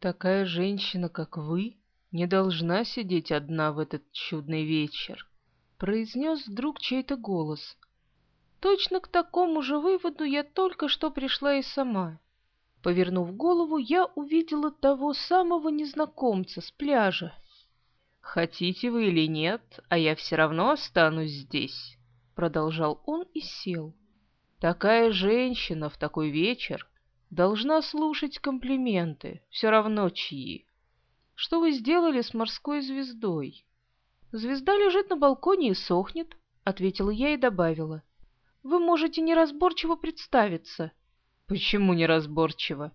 Такая женщина, как вы, не должна сидеть одна в этот чудный вечер, произнес вдруг чей-то голос. Точно к такому же выводу я только что пришла и сама. Повернув голову, я увидела того самого незнакомца с пляжа. «Хотите вы или нет, а я все равно останусь здесь», — продолжал он и сел. «Такая женщина в такой вечер должна слушать комплименты, все равно чьи. Что вы сделали с морской звездой?» «Звезда лежит на балконе и сохнет», — ответила я и добавила. «Вы можете неразборчиво представиться». «Почему неразборчиво?»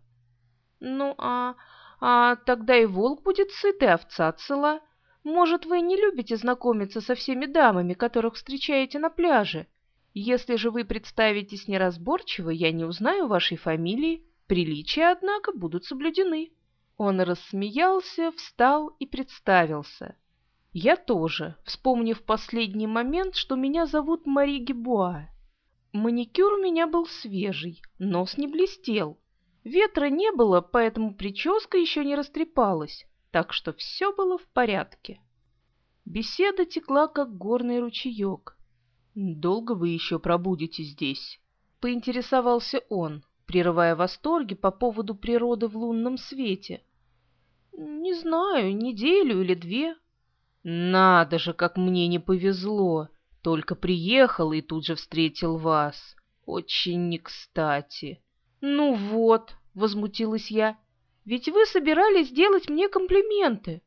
«Ну, а... а тогда и волк будет сыт, и овца цела. Может, вы не любите знакомиться со всеми дамами, которых встречаете на пляже? Если же вы представитесь неразборчиво, я не узнаю вашей фамилии. Приличия, однако, будут соблюдены». Он рассмеялся, встал и представился. Я тоже, вспомнив последний момент, что меня зовут Мари Гебуа. Маникюр у меня был свежий, нос не блестел. Ветра не было, поэтому прическа еще не растрепалась, так что все было в порядке. Беседа текла, как горный ручеек. «Долго вы еще пробудете здесь?» — поинтересовался он, прерывая восторги по поводу природы в лунном свете. «Не знаю, неделю или две». «Надо же, как мне не повезло!» Только приехал и тут же встретил вас. Очень не кстати. Ну вот, возмутилась я, ведь вы собирались сделать мне комплименты.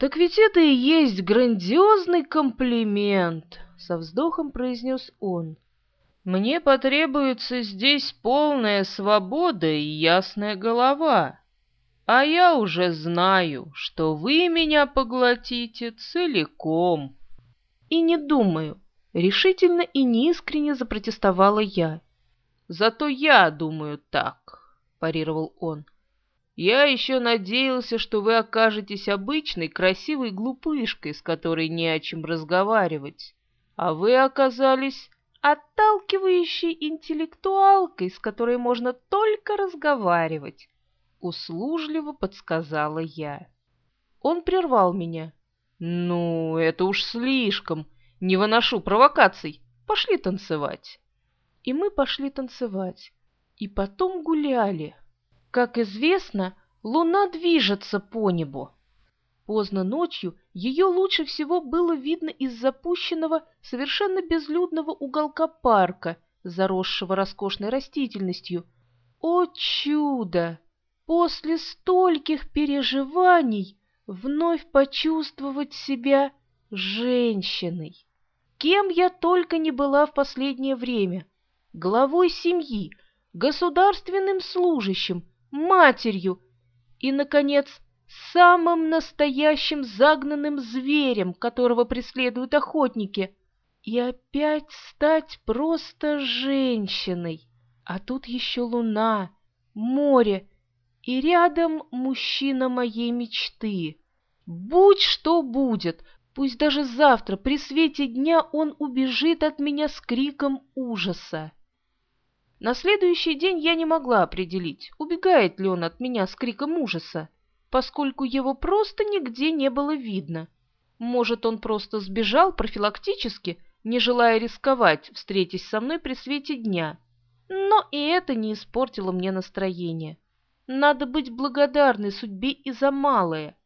Так ведь это и есть грандиозный комплимент, со вздохом произнес он. Мне потребуется здесь полная свобода и ясная голова. А я уже знаю, что вы меня поглотите целиком. И не думаю, Решительно и неискренне запротестовала я. «Зато я думаю так», — парировал он. «Я еще надеялся, что вы окажетесь обычной красивой глупышкой, с которой не о чем разговаривать, а вы оказались отталкивающей интеллектуалкой, с которой можно только разговаривать», — услужливо подсказала я. Он прервал меня. «Ну, это уж слишком», — не выношу провокаций. Пошли танцевать. И мы пошли танцевать. И потом гуляли. Как известно, луна движется по небу. Поздно ночью ее лучше всего было видно из запущенного, совершенно безлюдного уголка парка, заросшего роскошной растительностью. О чудо! После стольких переживаний вновь почувствовать себя женщиной! Кем я только не была в последнее время. Главой семьи, государственным служащим, матерью и, наконец, самым настоящим загнанным зверем, которого преследуют охотники. И опять стать просто женщиной. А тут еще луна, море и рядом мужчина моей мечты. Будь что будет, Пусть даже завтра при свете дня он убежит от меня с криком ужаса. На следующий день я не могла определить, убегает ли он от меня с криком ужаса, поскольку его просто нигде не было видно. Может, он просто сбежал профилактически, не желая рисковать, встретясь со мной при свете дня. Но и это не испортило мне настроение. Надо быть благодарной судьбе и за малое.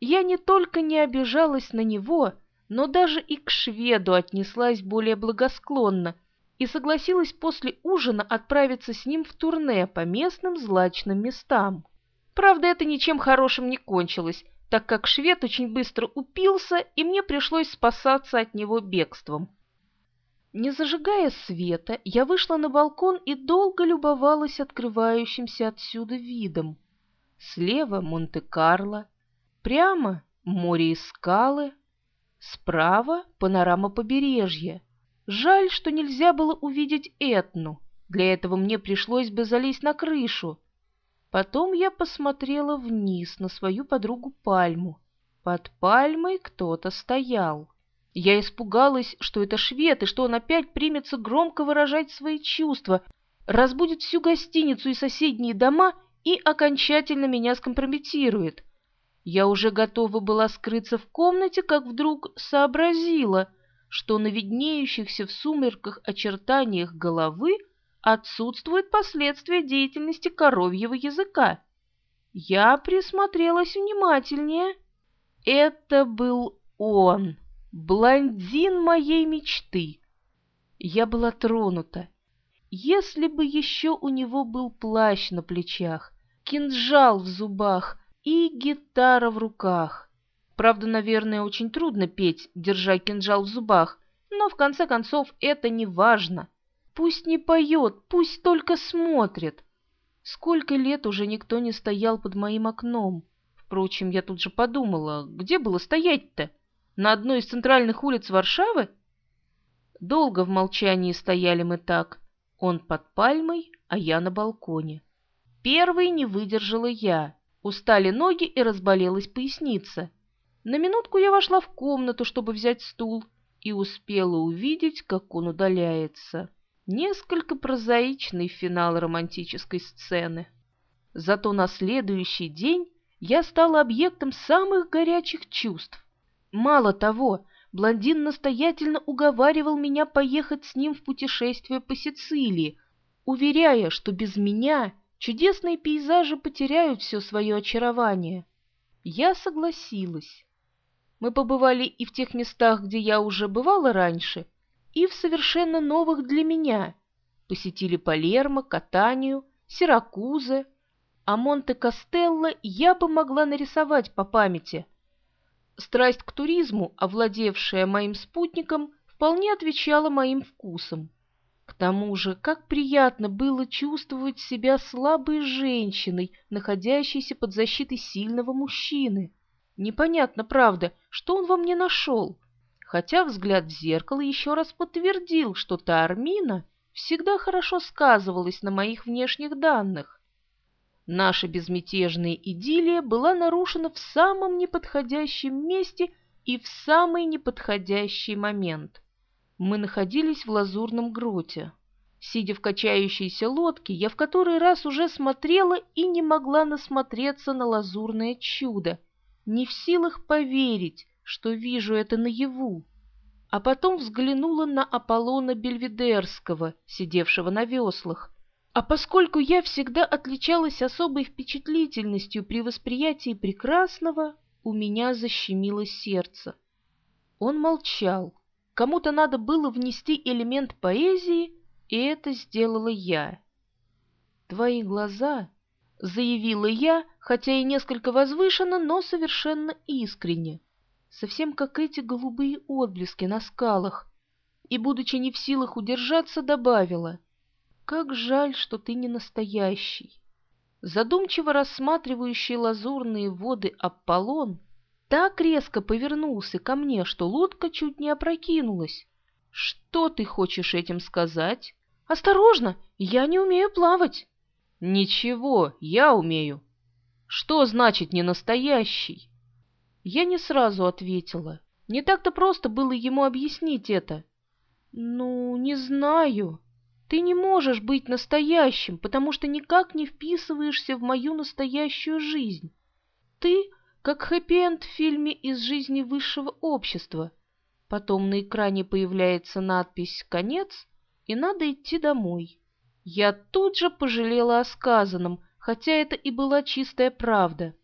Я не только не обижалась на него, но даже и к шведу отнеслась более благосклонно и согласилась после ужина отправиться с ним в турне по местным злачным местам. Правда, это ничем хорошим не кончилось, так как швед очень быстро упился, и мне пришлось спасаться от него бегством. Не зажигая света, я вышла на балкон и долго любовалась открывающимся отсюда видом. Слева Монте-Карло, Прямо море и скалы, справа панорама побережья. Жаль, что нельзя было увидеть Этну. Для этого мне пришлось бы залезть на крышу. Потом я посмотрела вниз на свою подругу Пальму. Под пальмой кто-то стоял. Я испугалась, что это швед, и что он опять примется громко выражать свои чувства, разбудит всю гостиницу и соседние дома и окончательно меня скомпрометирует. Я уже готова была скрыться в комнате, как вдруг сообразила, что на виднеющихся в сумерках очертаниях головы отсутствуют последствия деятельности коровьего языка. Я присмотрелась внимательнее. Это был он, блондин моей мечты. Я была тронута. Если бы еще у него был плащ на плечах, кинжал в зубах и гитара в руках. Правда, наверное, очень трудно петь, держа кинжал в зубах, но в конце концов это не важно. Пусть не поет, пусть только смотрит. Сколько лет уже никто не стоял под моим окном. Впрочем, я тут же подумала, где было стоять-то? На одной из центральных улиц Варшавы? Долго в молчании стояли мы так. Он под пальмой, а я на балконе. Первой не выдержала я. Устали ноги и разболелась поясница. На минутку я вошла в комнату, чтобы взять стул, и успела увидеть, как он удаляется. Несколько прозаичный финал романтической сцены. Зато на следующий день я стала объектом самых горячих чувств. Мало того, блондин настоятельно уговаривал меня поехать с ним в путешествие по Сицилии, уверяя, что без меня чудесные пейзажи потеряют все свое очарование. Я согласилась. Мы побывали и в тех местах, где я уже бывала раньше, и в совершенно новых для меня. Посетили Палермо, Катанию, Сиракузы, а Монте-Кастелло я бы могла нарисовать по памяти. Страсть к туризму, овладевшая моим спутником, вполне отвечала моим вкусам. К тому же, как приятно было чувствовать себя слабой женщиной, находящейся под защитой сильного мужчины. Непонятно, правда, что он во мне нашел хотя взгляд в зеркало еще раз подтвердил, что та Армина всегда хорошо сказывалась на моих внешних данных. Наша безмятежная идиллия была нарушена в самом неподходящем месте и в самый неподходящий момент. Мы находились в лазурном гроте. Сидя в качающейся лодке, я в который раз уже смотрела и не могла насмотреться на лазурное чудо, не в силах поверить, что вижу это наяву, а потом взглянула на Аполлона Бельведерского, сидевшего на веслах. А поскольку я всегда отличалась особой впечатлительностью при восприятии прекрасного, у меня защемило сердце. Он молчал. Кому-то надо было внести элемент поэзии, и это сделала я. «Твои глаза», — заявила я, хотя и несколько возвышенно, но совершенно искренне совсем как эти голубые отблески на скалах, и, будучи не в силах удержаться, добавила, «Как жаль, что ты не настоящий». Задумчиво рассматривающий лазурные воды Аполлон так резко повернулся ко мне, что лодка чуть не опрокинулась. «Что ты хочешь этим сказать?» «Осторожно, я не умею плавать». «Ничего, я умею». «Что значит не настоящий?» Я не сразу ответила. Не так-то просто было ему объяснить это. «Ну, не знаю. Ты не можешь быть настоящим, потому что никак не вписываешься в мою настоящую жизнь. Ты как хэппи-энд в фильме из жизни высшего общества. Потом на экране появляется надпись «Конец», и надо идти домой. Я тут же пожалела о сказанном, хотя это и была чистая правда.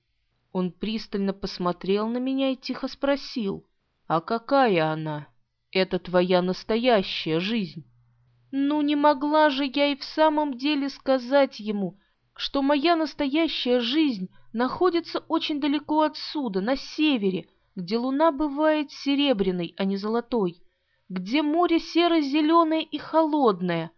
Он пристально посмотрел на меня и тихо спросил, «А какая она? Это твоя настоящая жизнь?» Ну, не могла же я и в самом деле сказать ему, что моя настоящая жизнь находится очень далеко отсюда, на севере, где луна бывает серебряной, а не золотой, где море серо-зеленое и холодное,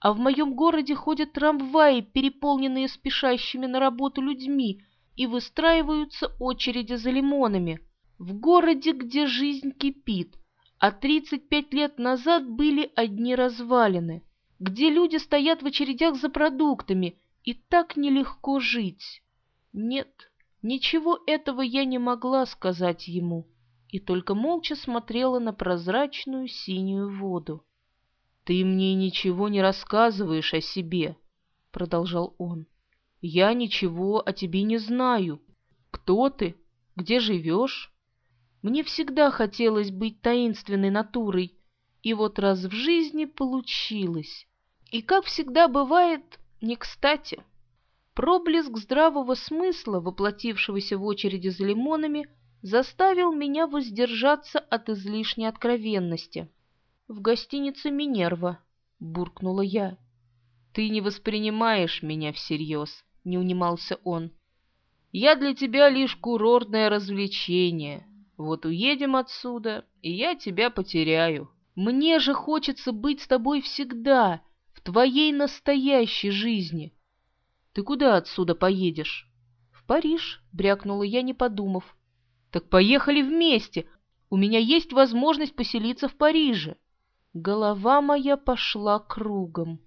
а в моем городе ходят трамваи, переполненные спешащими на работу людьми, и выстраиваются очереди за лимонами. В городе, где жизнь кипит, а 35 лет назад были одни развалины, где люди стоят в очередях за продуктами, и так нелегко жить. Нет, ничего этого я не могла сказать ему, и только молча смотрела на прозрачную синюю воду. «Ты мне ничего не рассказываешь о себе», — продолжал он. Я ничего о тебе не знаю. Кто ты? Где живешь? Мне всегда хотелось быть таинственной натурой, и вот раз в жизни получилось. И, как всегда бывает, не кстати. Проблеск здравого смысла, воплотившегося в очереди за лимонами, заставил меня воздержаться от излишней откровенности. «В гостинице Минерва», — буркнула я. «Ты не воспринимаешь меня всерьез», — не унимался он. «Я для тебя лишь курортное развлечение. Вот уедем отсюда, и я тебя потеряю. Мне же хочется быть с тобой всегда, в твоей настоящей жизни. Ты куда отсюда поедешь?» «В Париж», — брякнула я, не подумав. «Так поехали вместе. У меня есть возможность поселиться в Париже». Голова моя пошла кругом.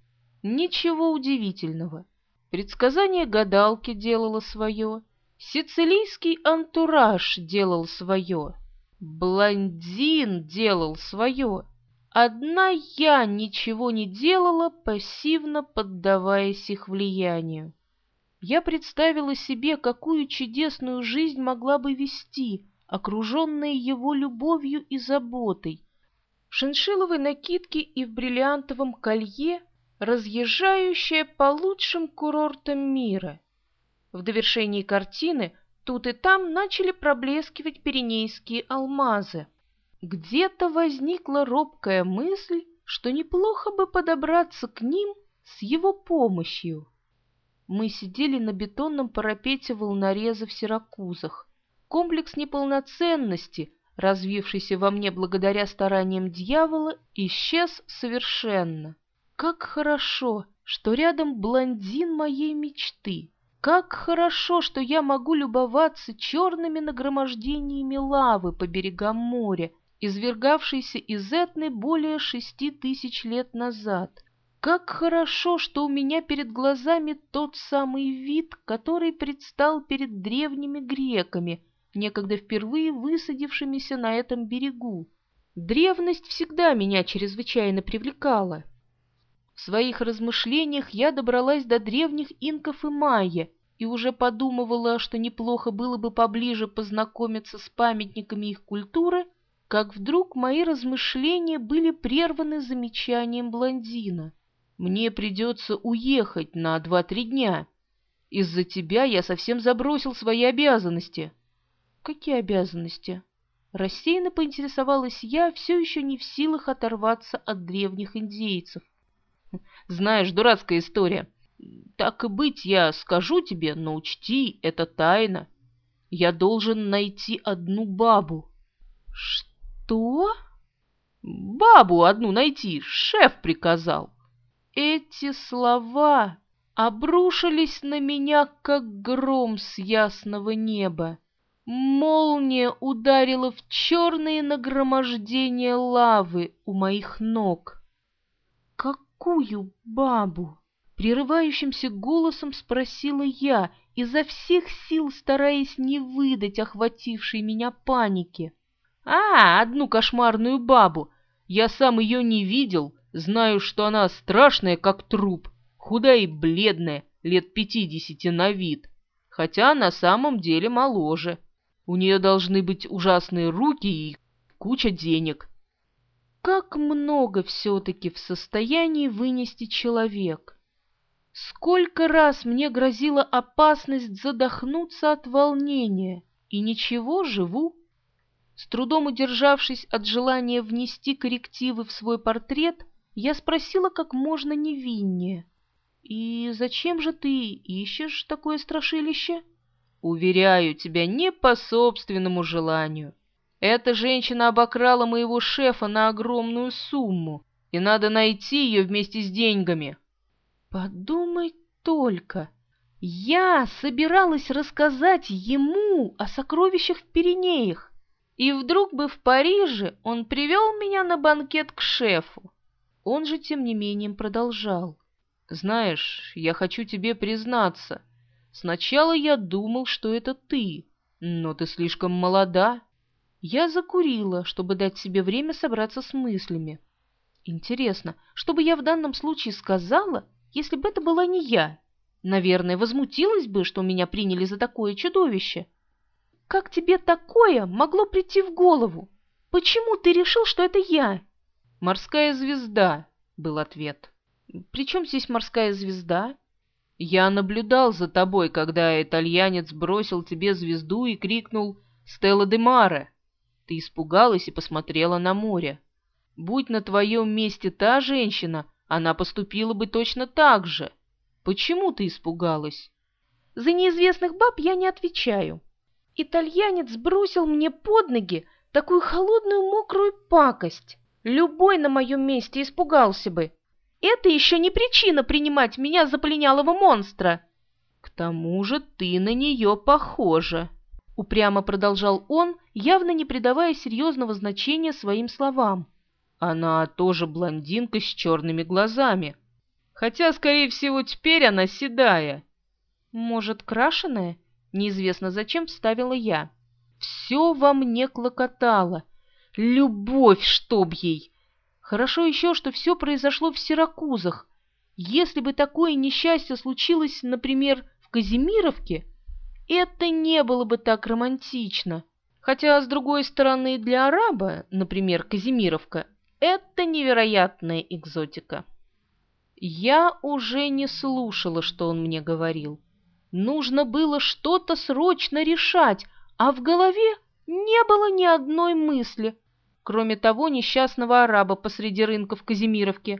Ничего удивительного. Предсказание гадалки делало свое, сицилийский антураж делал свое, блондин делал свое. Одна я ничего не делала, пассивно поддаваясь их влиянию. Я представила себе, какую чудесную жизнь могла бы вести, окруженная его любовью и заботой, в шиншилловой накидке и в бриллиантовом колье, разъезжающая по лучшим курортам мира. В довершении картины тут и там начали проблескивать пиренейские алмазы. Где-то возникла робкая мысль, что неплохо бы подобраться к ним с его помощью. Мы сидели на бетонном парапете волнореза в Сиракузах. Комплекс неполноценности, развившийся во мне благодаря стараниям дьявола, исчез совершенно. Как хорошо, что рядом блондин моей мечты. Как хорошо, что я могу любоваться черными нагромождениями лавы по берегам моря, извергавшейся из Этны более шести тысяч лет назад. Как хорошо, что у меня перед глазами тот самый вид, который предстал перед древними греками, некогда впервые высадившимися на этом берегу. Древность всегда меня чрезвычайно привлекала. В своих размышлениях я добралась до древних инков и майя и уже подумывала, что неплохо было бы поближе познакомиться с памятниками их культуры, как вдруг мои размышления были прерваны замечанием блондина. «Мне придется уехать на два-три дня. Из-за тебя я совсем забросил свои обязанности». «Какие обязанности?» Рассеянно поинтересовалась я, все еще не в силах оторваться от древних индейцев. «Знаешь, дурацкая история. Так и быть, я скажу тебе, но учти, это тайна. Я должен найти одну бабу». «Что?» «Бабу одну найти, шеф приказал». Эти слова обрушились на меня, как гром с ясного неба. Молния ударила в черные нагромождения лавы у моих ног. «Какую бабу?» — прерывающимся голосом спросила я, изо всех сил стараясь не выдать охватившей меня паники. «А, одну кошмарную бабу! Я сам ее не видел, знаю, что она страшная, как труп, худая и бледная, лет пятидесяти на вид, хотя на самом деле моложе». У нее должны быть ужасные руки и куча денег. Как много все-таки в состоянии вынести человек. Сколько раз мне грозила опасность задохнуться от волнения, и ничего, живу. С трудом удержавшись от желания внести коррективы в свой портрет, я спросила как можно невиннее. «И зачем же ты ищешь такое страшилище?» Уверяю тебя, не по собственному желанию. Эта женщина обокрала моего шефа на огромную сумму, и надо найти ее вместе с деньгами. Подумай только, я собиралась рассказать ему о сокровищах в Пиренеях, и вдруг бы в Париже он привел меня на банкет к шефу. Он же, тем не менее, продолжал. «Знаешь, я хочу тебе признаться». Сначала я думал, что это ты, но ты слишком молода. Я закурила, чтобы дать себе время собраться с мыслями. Интересно, что бы я в данном случае сказала, если бы это была не я? Наверное, возмутилась бы, что меня приняли за такое чудовище. Как тебе такое могло прийти в голову? Почему ты решил, что это я? Морская звезда, был ответ. При чем здесь морская звезда? Я наблюдал за тобой, когда итальянец бросил тебе звезду и крикнул «Стелла де Маре!» Ты испугалась и посмотрела на море. Будь на твоем месте та женщина, она поступила бы точно так же. Почему ты испугалась? За неизвестных баб я не отвечаю. Итальянец бросил мне под ноги такую холодную мокрую пакость. Любой на моем месте испугался бы. Это еще не причина принимать меня за пленялого монстра. К тому же ты на нее похожа. Упрямо продолжал он, явно не придавая серьезного значения своим словам. Она тоже блондинка с черными глазами. Хотя, скорее всего, теперь она седая. Может, крашеная? Неизвестно зачем вставила я. Все во мне клокотало. Любовь, чтоб ей! Хорошо еще, что все произошло в Сиракузах. Если бы такое несчастье случилось, например, в Казимировке, это не было бы так романтично. Хотя, с другой стороны, для араба, например, Казимировка, это невероятная экзотика. Я уже не слушала, что он мне говорил. Нужно было что-то срочно решать, а в голове не было ни одной мысли, кроме того несчастного араба посреди рынка в Казимировке.